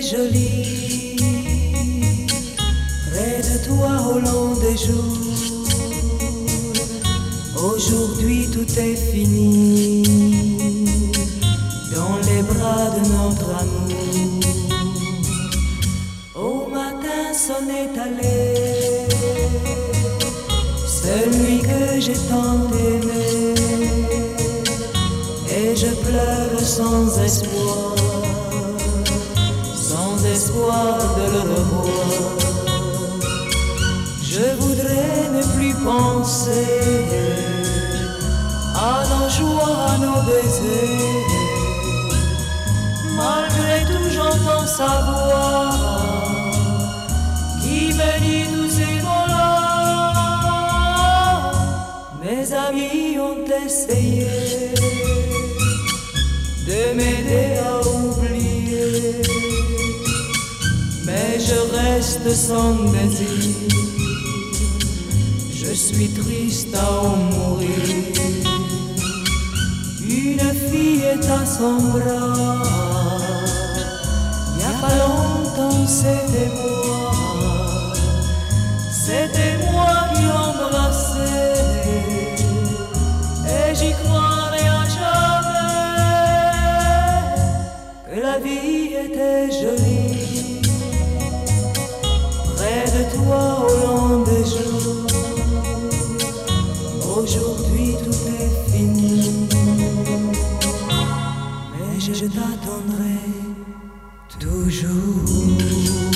jolie. Près de toi au long des jours. Aujourd'hui tout est fini. Dans les bras de notre amour. Au matin sonnait allé. Celui que j'ai tant aimé. Et je pleure sans espoir espoir de le revoir. Je voudrais ne plus penser à nos joies, à nos baisers. Malgré tout, j'entends sa voix qui me dit tous ces mots-là. Mes amis ont essayé de m'aider à reste sans désir. Je suis triste à en mourir. Une fille est à son bras. Il n'y a pas longtemps, c'était moi. C'était moi qui l'embrassais. Et j'y croirais à jamais que la vie était jolie tout est fini. Mais je t'attendrai toujours.